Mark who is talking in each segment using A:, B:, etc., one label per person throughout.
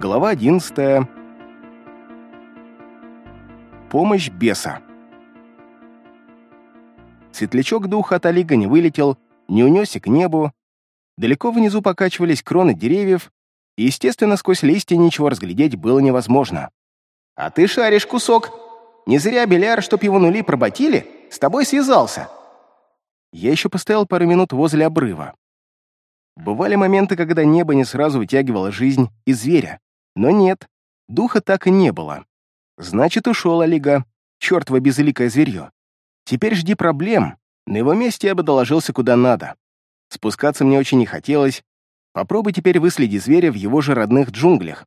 A: Глава 11. Помощь беса. Светлячок духа от Олига не вылетел, не унесся к небу. Далеко внизу покачивались кроны деревьев, и, естественно, сквозь листья ничего разглядеть было невозможно.
B: «А ты шаришь, кусок! Не зря Беляр, чтоб его нули проботили, с тобой связался!»
A: Я еще постоял пару минут возле обрыва. Бывали моменты, когда небо не сразу вытягивало жизнь из зверя. Но нет, духа так и не было. Значит, ушел Олега, чертово безликое зверье. Теперь жди проблем. На его месте я бы доложился куда надо. Спускаться мне очень не хотелось. Попробуй теперь выследи зверя в его же родных джунглях.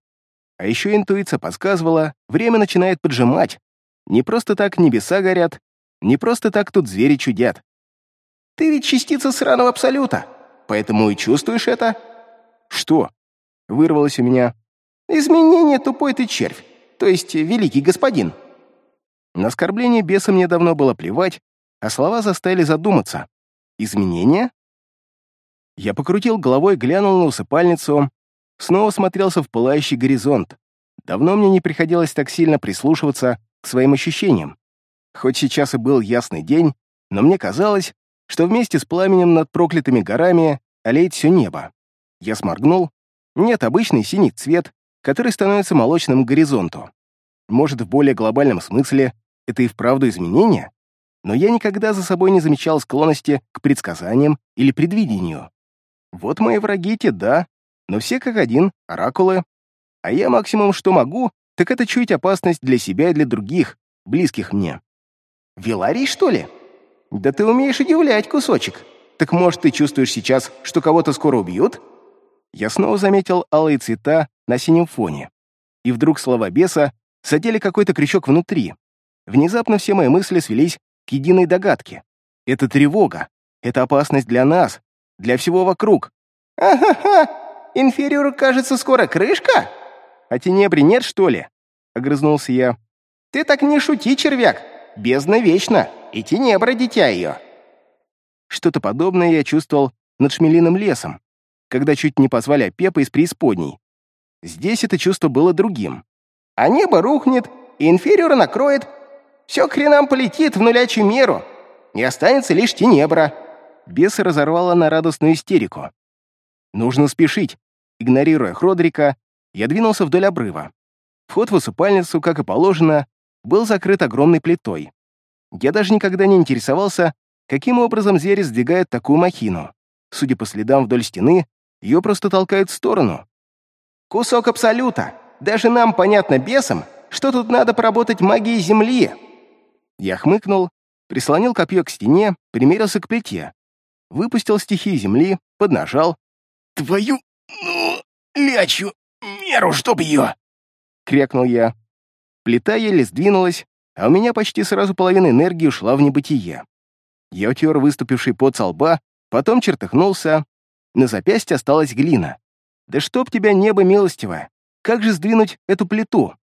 A: А еще интуиция подсказывала, время начинает поджимать. Не просто так небеса горят, не просто так тут звери чудят.
B: «Ты ведь частица сраного абсолюта, поэтому и чувствуешь это».
A: «Что?» — вырвалось у меня.
B: Изменение тупой ты червь, то есть великий господин».
A: На оскорбление беса мне давно было плевать, а слова заставили задуматься. Изменения? Я покрутил головой, глянул на усыпальницу, снова смотрелся в пылающий горизонт. Давно мне не приходилось так сильно прислушиваться к своим ощущениям. Хоть сейчас и был ясный день, но мне казалось, что вместе с пламенем над проклятыми горами олеет все небо. Я сморгнул. Нет, обычный синий цвет, который становится молочным к горизонту. Может, в более глобальном смысле это и вправду изменение? Но я никогда за собой не замечал склонности к предсказаниям или предвидению. Вот мои враги те, да, но все как один, оракулы. А я максимум, что могу, так это чуять опасность для себя и для других, близких мне.
B: Виларий, что ли? Да ты умеешь удивлять, кусочек. Так может, ты чувствуешь сейчас, что кого-то скоро убьют?
A: Я снова заметил алые цвета на синем фоне. И вдруг слова беса задели какой-то крючок внутри. Внезапно все мои мысли свелись к единой догадке. Это тревога. Это опасность для нас, для всего вокруг.
B: «Ага-ха! Инфериору, кажется, скоро крышка?»
A: «А тенебри нет, что ли?» — огрызнулся я.
B: «Ты так не шути, червяк! Бездна вечна, и тенебра дитя ее!»
A: Что-то подобное я чувствовал над Шмелиным лесом, когда чуть не позвали Пепа из преисподней. Здесь это чувство было другим.
B: А небо рухнет, и инфериора накроет. Все к хренам полетит в нулячью меру. Не останется лишь тенебра.
A: Беса разорвала на радостную истерику. Нужно спешить. Игнорируя Хродрика, я двинулся вдоль обрыва. Вход в усыпальницу, как и положено, был закрыт огромной плитой. Я даже никогда не интересовался, каким образом звери сдвигают такую махину. Судя по следам вдоль стены, ее просто толкают в сторону.
B: «Кусок абсолюта! Даже нам понятно бесам, что тут надо поработать магией Земли!»
A: Я хмыкнул, прислонил копье к стене, примерился к плите. Выпустил стихию Земли, поднажал.
B: «Твою, ну, лячу, меру, чтоб ее!»
A: — крякнул я. Плита еле сдвинулась, а у меня почти сразу половина энергии ушла в небытие. Я утер выступивший пот со лба, потом чертыхнулся, на запястье осталась глина. Да чтоб тебя небо милостивое! Как же сдвинуть эту плиту?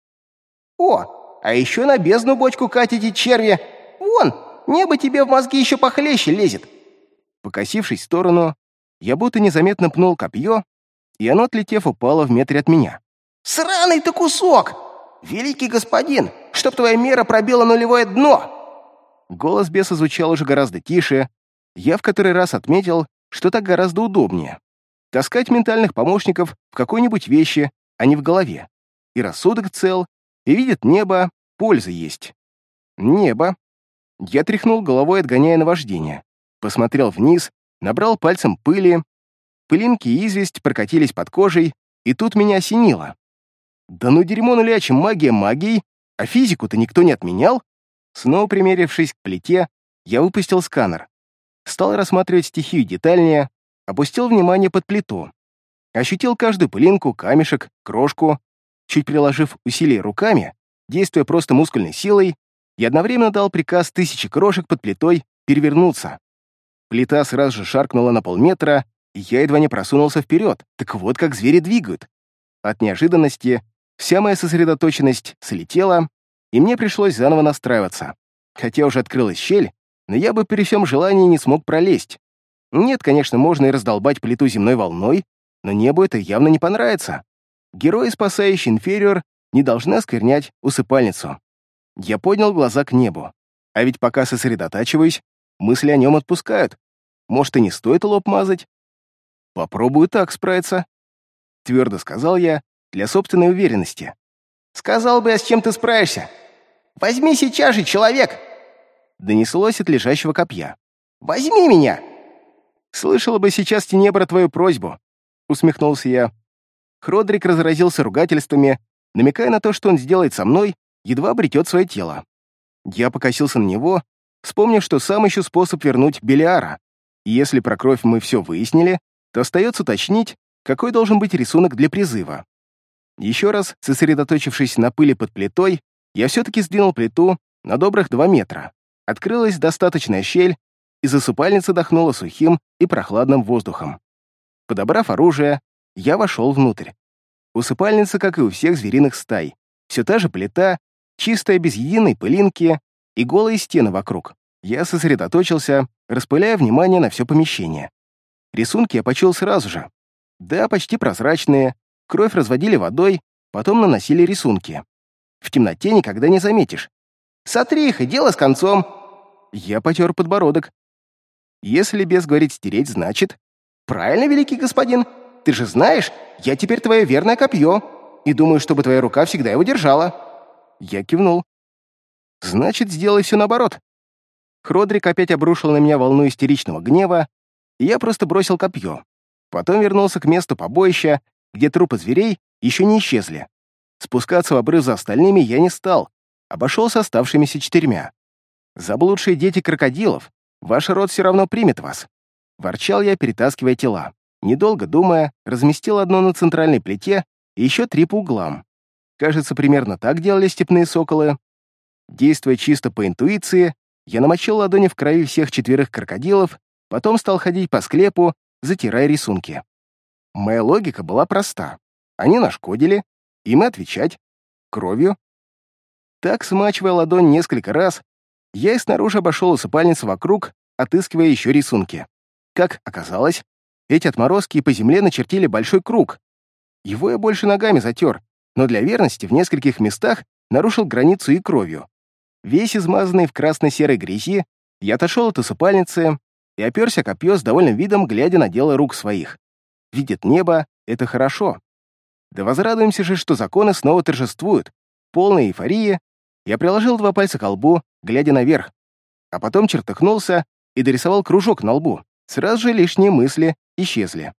B: О, а еще на бездну бочку катите, черви! Вон, небо тебе в мозги еще похлеще лезет!»
A: Покосившись в сторону, я будто незаметно пнул копье, и оно, отлетев, упало в метре от меня.
B: «Сраный ты кусок! Великий господин, чтоб твоя мера пробила нулевое дно!»
A: Голос беса звучал уже гораздо тише. Я в который раз отметил, что так гораздо удобнее. Таскать ментальных помощников в какой-нибудь вещи, а не в голове. И рассудок цел, и видит небо, польза есть. Небо. Я тряхнул головой, отгоняя наваждение. Посмотрел вниз, набрал пальцем пыли. Пылинки и известь прокатились под кожей, и тут меня осенило. Да ну дерьмо нулячим, магия магией, а физику-то никто не отменял. Снова примерившись к плите, я выпустил сканер стал рассматривать стихию детальнее, опустил внимание под плиту. Ощутил каждую пылинку, камешек, крошку, чуть приложив усилие руками, действуя просто мускульной силой, и одновременно дал приказ тысячи крошек под плитой перевернуться. Плита сразу же шаркнула на полметра, и я едва не просунулся вперед. Так вот как звери двигают. От неожиданности вся моя сосредоточенность слетела, и мне пришлось заново настраиваться. Хотя уже открылась щель, но я бы при всем желании не смог пролезть. Нет, конечно, можно и раздолбать плиту земной волной, но небу это явно не понравится. Герои, спасающие инфериор, не должны осквернять усыпальницу. Я поднял глаза к небу. А ведь пока сосредотачиваюсь, мысли о нем отпускают. Может, и не стоит лоб мазать? Попробую так справиться. Твердо сказал я, для собственной уверенности.
B: Сказал бы я, с чем ты справишься. Возьми сейчас же, человек!»
A: Донеслось от лежащего копья.
B: «Возьми меня!»
A: «Слышала бы сейчас Тенебра твою просьбу», — усмехнулся я. Хродрик разразился ругательствами, намекая на то, что он сделает со мной, едва обретет свое тело. Я покосился на него, вспомнив, что сам ищу способ вернуть Белиара. И если про кровь мы все выяснили, то остается уточнить, какой должен быть рисунок для призыва. Еще раз, сосредоточившись на пыли под плитой, я все-таки сдвинул плиту на добрых два метра. Открылась достаточная щель, и засыпальница дохнула сухим и прохладным воздухом. Подобрав оружие, я вошел внутрь. Усыпальница, как и у всех звериных стай. Все та же плита, чистая, без единой пылинки и голые стены вокруг. Я сосредоточился, распыляя внимание на все помещение. Рисунки я почел сразу же. Да, почти прозрачные, кровь разводили водой, потом наносили рисунки. В темноте никогда не заметишь. «Сотри их, и дело с концом!» Я потер подбородок. Если без говорить стереть, значит... «Правильно, великий господин. Ты же знаешь, я теперь твое верное копье, и думаю, чтобы твоя рука всегда его держала». Я кивнул. «Значит, сделай все наоборот». Хродрик опять обрушил на меня волну истеричного гнева, и я просто бросил копье. Потом вернулся к месту побоища, где трупы зверей еще не исчезли. Спускаться в обрыв за остальными я не стал, обошел с оставшимися четырьмя. «Заблудшие дети крокодилов, ваш род все равно примет вас». Ворчал я, перетаскивая тела. Недолго думая, разместил одно на центральной плите и еще три по углам. Кажется, примерно так делали степные соколы. Действуя чисто по интуиции, я намочил ладони в крови всех четверых крокодилов, потом стал ходить по склепу, затирая рисунки. Моя логика была проста. Они нашкодили, им и отвечать. Кровью. Так, смачивая ладонь несколько раз, я и снаружи обошел усыпальницу вокруг, отыскивая еще рисунки. Как оказалось, эти отморозки по земле начертили большой круг. Его я больше ногами затер, но для верности в нескольких местах нарушил границу и кровью. Весь измазанный в красно-серой грязи, я отошел от усыпальницы и оперся копье с довольным видом, глядя на дело рук своих. Видит небо — это хорошо. Да возрадуемся же, что законы снова торжествуют. Полная эйфория. Я приложил два пальца к лбу, глядя наверх. А потом чертыхнулся и дорисовал кружок на лбу. Сразу же лишние мысли исчезли.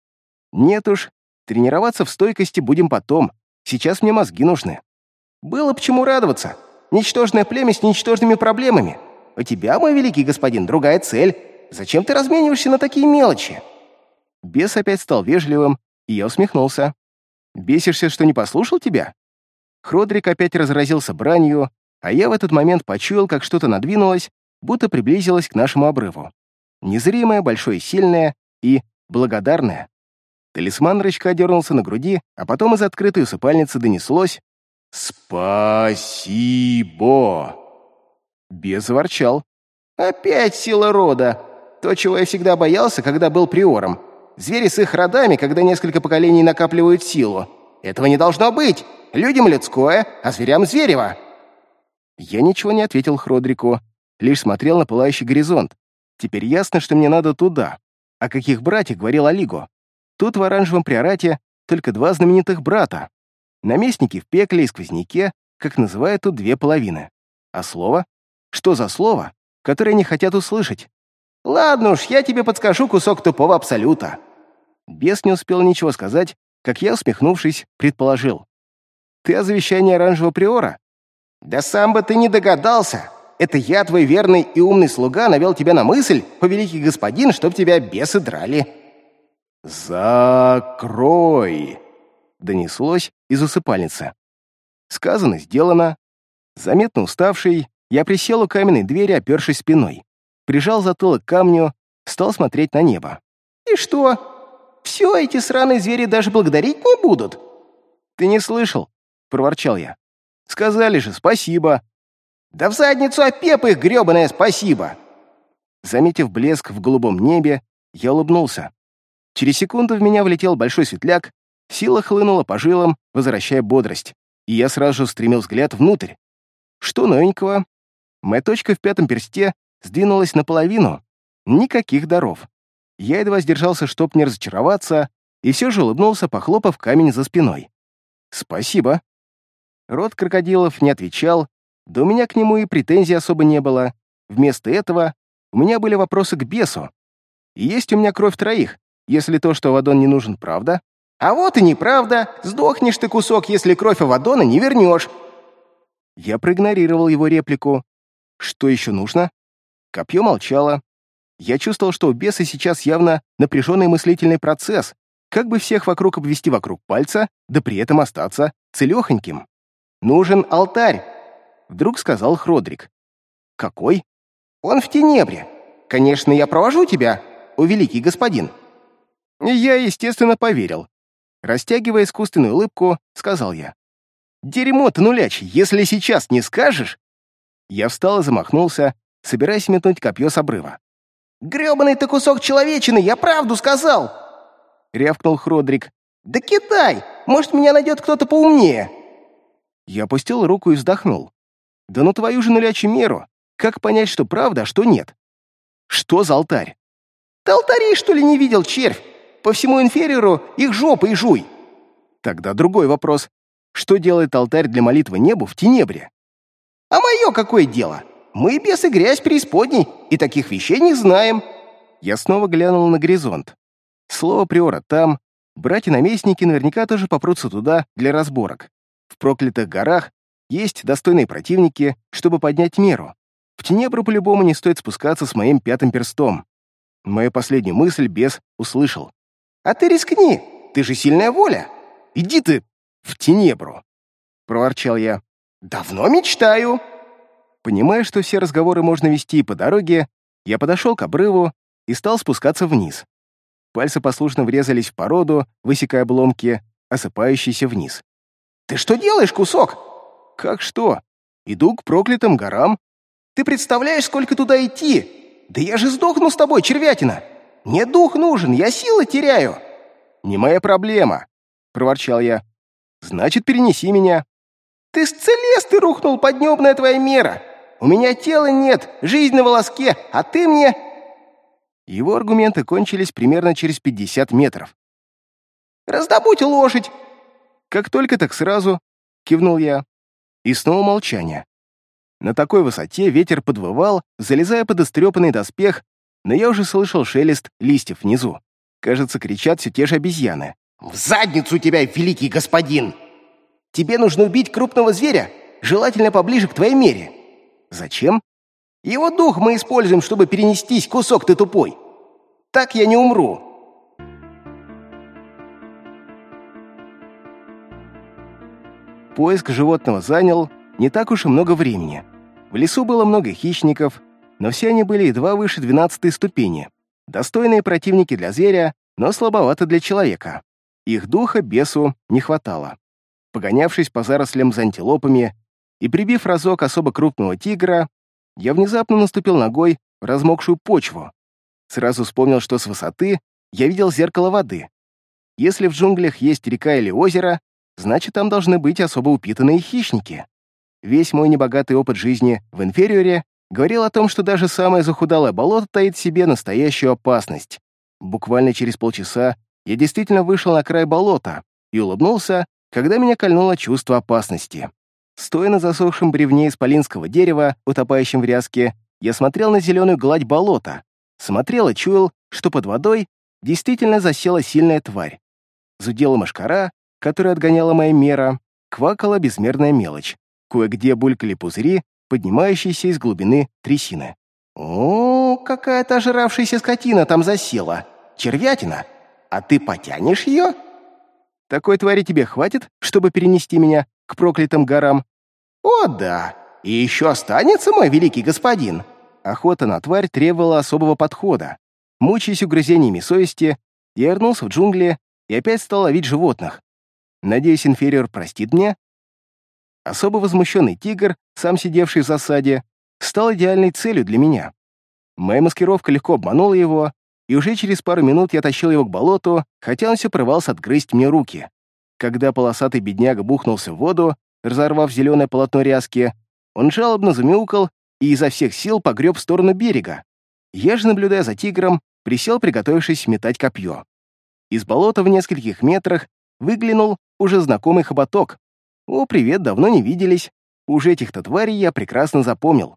A: Нет уж, тренироваться в стойкости будем потом. Сейчас мне мозги нужны.
B: Было почему радоваться. Ничтожное племя с ничтожными проблемами. У тебя, мой великий господин, другая цель. Зачем ты размениваешься на такие мелочи?
A: Бес опять стал вежливым, и я усмехнулся. Бесишься, что не послушал тебя?» Хродрик опять разразился бранью, а я в этот момент почуял, как что-то надвинулось, будто приблизилось к нашему обрыву. Незримое, большое, сильное и благодарное. Талисман рычка дернулся на груди, а потом из открытой усыпальницы донеслось «Спасибо!» Без заворчал.
B: «Опять сила рода! То, чего я всегда боялся, когда был приором. Звери с их родами, когда несколько поколений накапливают силу. Этого не должно быть. Людям людское, а зверям зверево.
A: Я ничего не ответил Хродрику, лишь смотрел на пылающий горизонт. Теперь ясно, что мне надо туда. О каких братьях говорил Алиго? Тут в оранжевом приорате только два знаменитых брата. Наместники в пекле и сквозняке, как называют тут две половины. А слово? Что за слово, которое они хотят услышать?
B: Ладно уж, я тебе подскажу кусок тупого абсолюта.
A: Бес не успел ничего сказать, как я, усмехнувшись, предположил. «Ты о завещании оранжевого приора?»
B: «Да сам бы ты не догадался! Это я, твой верный и умный слуга, навел тебя на мысль, повеликий господин, чтоб тебя бесы драли!»
A: «Закрой!» — донеслось из усыпальницы. Сказано, сделано. Заметно уставший, я присел у каменной двери, опершись спиной. Прижал затылок к камню, стал смотреть на небо.
B: «И что? Все эти сраные звери даже благодарить не будут.
A: Ты не слышал? Проворчал я. Сказали же спасибо.
B: Да в задницу опеп их гребаное спасибо.
A: Заметив блеск в голубом небе, я улыбнулся. Через секунду в меня влетел большой светляк Сила хлынула по жилам, возвращая бодрость, и я сразу же устремил взгляд внутрь. Что новенького? Моя точка в пятом персте сдвинулась наполовину. Никаких даров. Я едва сдержался, чтоб не разочароваться, и все же улыбнулся, похлопав камень за спиной. «Спасибо». Рот крокодилов не отвечал, да у меня к нему и претензий особо не было. Вместо этого у меня были вопросы к бесу. Есть у меня кровь троих, если то, что Авадон не нужен, правда.
B: А вот и неправда. Сдохнешь ты, кусок, если кровь Авадона не вернешь.
A: Я проигнорировал его реплику. Что еще нужно? Копье молчало. Я чувствовал, что у беса сейчас явно напряженный мыслительный процесс, как бы всех вокруг обвести вокруг пальца, да при этом остаться целехоньким.
B: «Нужен алтарь», — вдруг сказал Хродрик.
A: «Какой?»
B: «Он в Тенебре. Конечно, я провожу тебя, о великий господин».
A: Я, естественно, поверил. Растягивая искусственную улыбку, сказал я. «Дерьмо ты, нуляч, если сейчас не скажешь...» Я встал и замахнулся, собираясь метнуть копье с обрыва.
B: «Гребаный ты кусок человечины, я правду сказал!»
A: — рявкнул Хродрик.
B: «Да кидай! Может, меня найдет кто-то поумнее!»
A: Я опустил руку и вздохнул. «Да ну твою же нулячью меру! Как понять, что правда, а что нет? Что за алтарь?»
B: «Ты алтарей, что ли, не видел, червь? По всему инфериору их жопы и жуй!»
A: Тогда другой вопрос. Что делает алтарь для молитвы небу в Тенебре?
B: «А мое какое дело? Мы бесы грязь преисподней, и таких вещей не знаем!»
A: Я снова глянул на горизонт. Слово приора там, братья-наместники наверняка тоже попрутся туда для разборок. В проклятых горах есть достойные противники, чтобы поднять меру. В Тенебру по-любому не стоит спускаться с моим пятым перстом. Мою последнюю мысль бес услышал.
B: «А ты рискни, ты же сильная воля.
A: Иди ты в Тенебру!» Проворчал я.
B: «Давно мечтаю!»
A: Понимая, что все разговоры можно вести по дороге, я подошел к обрыву и стал спускаться вниз. Пальцы послушно врезались в породу, высекая обломки, осыпающиеся вниз.
B: «Ты что делаешь, кусок?»
A: «Как что? Иду к проклятым горам».
B: «Ты представляешь, сколько туда идти? Да я же сдохну с тобой, червятина! Мне дух нужен, я силы теряю!»
A: «Не моя проблема», — проворчал я. «Значит, перенеси меня».
B: «Ты с Целесты рухнул, поднебная твоя мера! У меня тела нет, жизнь на волоске, а ты мне...»
A: Его аргументы кончились примерно через 50 метров.
B: «Раздобудь лошадь!»
A: «Как только, так сразу», — кивнул я. И снова молчание. На такой высоте ветер подвывал, залезая под истрепанный доспех, но я уже слышал шелест листьев внизу. Кажется, кричат все те же обезьяны.
B: «В задницу тебя, великий господин! Тебе нужно убить крупного зверя, желательно поближе к твоей мере».
A: «Зачем?»
B: Его дух мы используем, чтобы перенестись, кусок ты тупой. Так я не умру».
A: Поиск животного занял не так уж и много времени. В лесу было много хищников, но все они были едва выше двенадцатой ступени. Достойные противники для зверя, но слабовато для человека. Их духа бесу не хватало. Погонявшись по зарослям за антилопами и прибив разок особо крупного тигра, я внезапно наступил ногой в размокшую почву. Сразу вспомнил, что с высоты я видел зеркало воды. Если в джунглях есть река или озеро, значит, там должны быть особо упитанные хищники. Весь мой небогатый опыт жизни в инфериоре говорил о том, что даже самое захудалое болото таит в себе настоящую опасность. Буквально через полчаса я действительно вышел на край болота и улыбнулся, когда меня кольнуло чувство опасности. Стоя на засохшем бревне исполинского дерева, утопающем в ряске, я смотрел на зеленую гладь болота, смотрел и чуял, что под водой действительно засела сильная тварь. Зудела мошкара, которая отгоняла моя мера, квакала безмерная мелочь. Кое-где булькали пузыри, поднимающиеся из глубины трясины.
B: «О, какая-то ожиравшаяся скотина там засела! Червятина! А ты потянешь ее?»
A: «Такой твари тебе хватит, чтобы перенести меня к проклятым горам?»
B: «О, да! И еще останется мой великий господин!»
A: Охота на тварь требовала особого подхода. Мучаясь угрызениями совести, я вернулся в джунгли и опять стал ловить животных. Надеюсь, инфериор простит мне? Особо возмущенный тигр, сам сидевший в засаде, стал идеальной целью для меня. Моя маскировка легко обманула его, и уже через пару минут я тащил его к болоту, хотя он все порывался отгрызть мне руки. Когда полосатый бедняга бухнулся в воду, разорвав зеленое полотно ряски, он жалобно замяукал и изо всех сил погреб в сторону берега. Я же, наблюдая за тигром, присел, приготовившись метать копье. Из болота в нескольких метрах выглянул уже знакомый хоботок. «О, привет, давно не виделись. Уж этих-то тварей я прекрасно запомнил.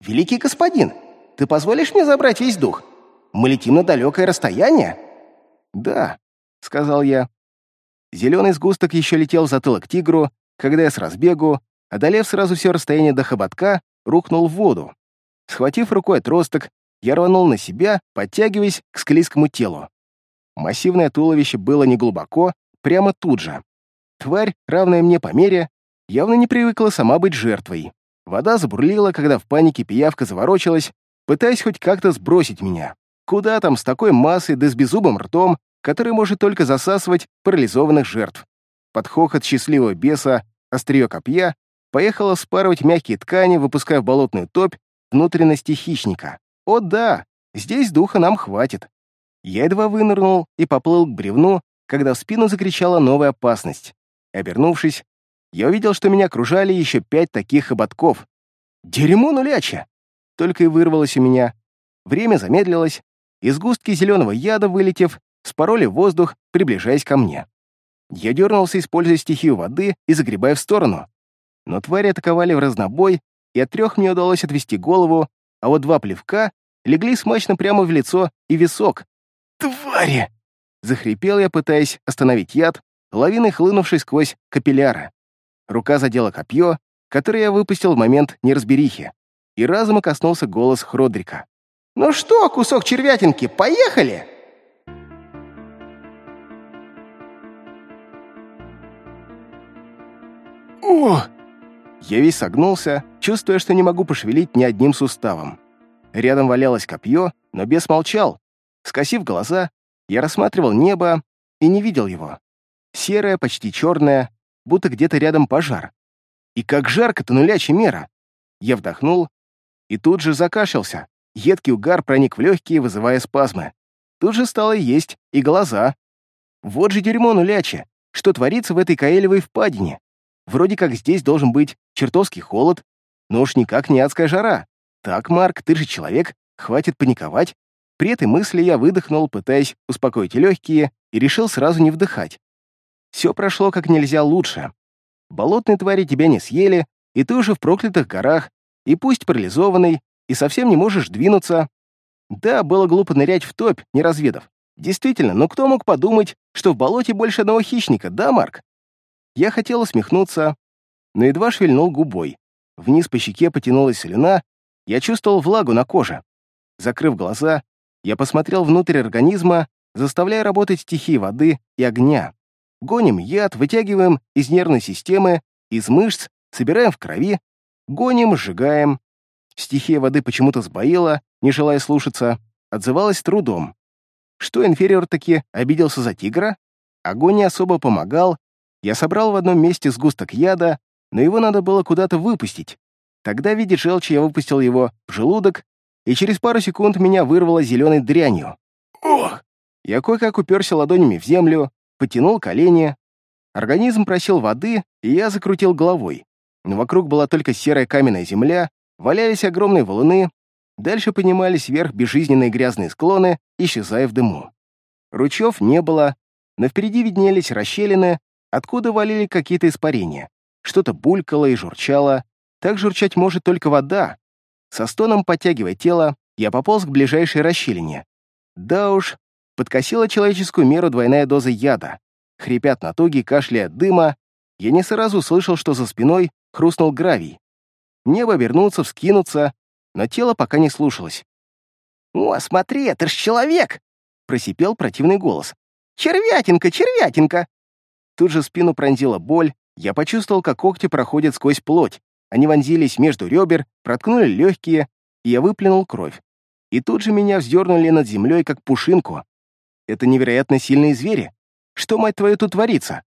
A: «Великий господин, ты позволишь мне забрать весь дух? Мы летим на далекое расстояние?» «Да», — сказал я. Зеленый сгусток еще летел в затылок тигру, когда я с разбегу, одолев сразу все расстояние до хоботка, рухнул в воду. Схватив рукой отросток, я рванул на себя, подтягиваясь к склизкому телу. Массивное туловище было неглубоко, прямо тут же. Тварь, равная мне по мере, явно не привыкла сама быть жертвой. Вода забурлила, когда в панике пиявка заворочилась, пытаясь хоть как-то сбросить меня. Куда там с такой массой да с беззубым ртом, который может только засасывать парализованных жертв. Под хохот счастливого беса острие копья поехало спарывать мягкие ткани, выпуская в болотную топь внутренности хищника. О да, здесь духа нам хватит. Я едва вынырнул и поплыл к бревну, когда в спину закричала новая опасность. Обернувшись, я увидел, что меня окружали еще пять таких хоботков. Дерьмо нуляча! Только и вырвалось у меня. Время замедлилось, и сгустки зеленого яда, вылетев, спороли воздух, приближаясь ко мне. Я дернулся, используя стихию воды и загребая в сторону. Но твари атаковали в разнобой, и от трех мне удалось отвести голову, а вот два плевка легли смачно прямо в лицо и висок. «Твари!» — захрипел я, пытаясь остановить яд, лавиной хлынувший сквозь капилляры. Рука задела копье, которое я выпустил в момент неразберихи, и разом коснулся голос Хродрика. «Ну что, кусок червятинки, поехали!» О! Я весь согнулся, чувствуя, что не могу пошевелить ни одним суставом. Рядом валялось копье, но бес молчал. Скосив глаза, я рассматривал небо и не видел его. Серое, почти черное, будто где-то рядом пожар. И как жарко-то нулячья мера! Я вдохнул и тут же закашлялся. Едкий угар проник в легкие, вызывая спазмы. Тут же стало есть и глаза. Вот же дерьмо нулячье! Что творится в этой Каэлевой впадине? Вроде как здесь должен быть чертовский холод, но уж никак не адская жара. Так, Марк, ты же человек, хватит паниковать. При этой мысли я выдохнул, пытаясь успокоить легкие, и решил сразу не вдыхать. Все прошло как нельзя лучше. Болотные твари тебя не съели, и ты уже в проклятых горах, и пусть парализованный, и совсем не можешь двинуться. Да, было глупо нырять в топь, не разведав. Действительно, но кто мог подумать, что в болоте больше одного хищника, да, Марк? Я хотел усмехнуться, но едва шевельнул губой. Вниз по щеке потянулась слюна, я чувствовал влагу на коже. Закрыв глаза, я посмотрел внутрь организма, заставляя работать стихии воды и огня. Гоним яд, вытягиваем из нервной системы, из мышц, собираем в крови, гоним, сжигаем. Стихия воды почему-то сбоила, не желая слушаться, отзывалась трудом. Что инфериор таки обиделся за тигра? Огонь не особо помогал. Я собрал в одном месте сгусток яда, но его надо было куда-то выпустить. Тогда в виде желчи я выпустил его в желудок, и через пару секунд меня вырвало зеленой дрянью. Ох! Я кое-как уперся ладонями в землю, потянул колени. Организм просил воды, и я закрутил головой. Но вокруг была только серая каменная земля, валялись огромные валуны, дальше поднимались вверх безжизненные грязные склоны, исчезая в дыму. Ручьев не было, но впереди виднелись расщелины, откуда валили какие-то испарения. Что-то булькало и журчало. Так журчать может только вода. Со стоном подтягивая тело, я пополз к ближайшей расщелине. Да уж, подкосила человеческую меру двойная доза яда. Хрипят натуги, кашляя от дыма. Я не сразу услышал, что за спиной хрустнул гравий. Небо обернуться, вскинуться, но тело пока не слушалось. «О, смотри, это ж человек!» — просипел противный голос. «Червятинка, червятинка!» Тут же спину пронзила боль, я почувствовал, как когти проходят сквозь плоть. Они вонзились между ребер, проткнули легкие, и я выплюнул кровь. И тут же меня вздернули над землей, как пушинку. Это невероятно сильные звери. Что, мать твою, тут творится?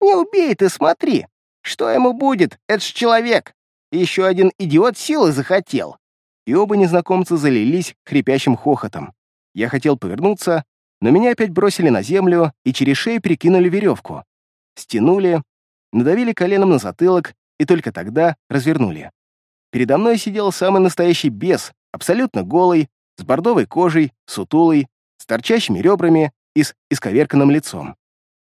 A: Не убей ты, смотри. Что ему будет? Это ж человек. Еще один идиот силы захотел. И оба незнакомца залились хрипящим хохотом. Я хотел повернуться, но меня опять бросили на землю и через шею перекинули веревку. стянули, надавили коленом на затылок и только тогда развернули. Передо мной сидел самый настоящий бес, абсолютно голый, с бордовой кожей, сутулый, с торчащими ребрами и с исковерканным лицом.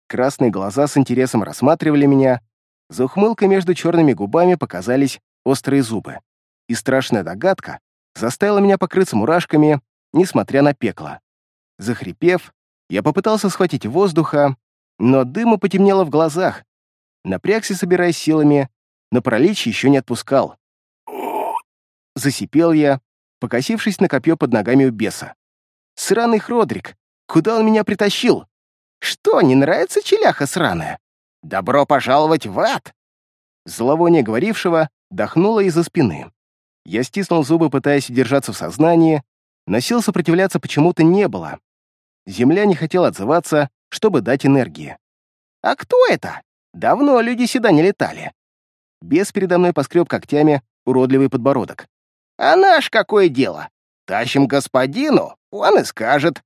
A: Красные глаза с интересом рассматривали меня, за ухмылкой между черными губами показались острые зубы. И страшная догадка заставила меня покрыться мурашками, несмотря на пекло. Захрипев, я попытался схватить воздуха, но дыма потемнело в глазах. Напрягся, собираясь силами, но паралич еще не отпускал. Засипел я, покосившись на копье под ногами у беса. «Сраный Хродрик! Куда он меня притащил? Что, не нравится челяха сраная? Добро пожаловать в ад!» Зловоние говорившего дохнуло из-за спины. Я стиснул зубы, пытаясь удержаться в сознании, но сил сопротивляться почему-то не было. Земля не хотела отзываться, чтобы дать энергии. «А кто это? Давно люди сюда не летали». Бес передо мной поскреб когтями уродливый подбородок. «А наш какое дело? Тащим господину, он и скажет».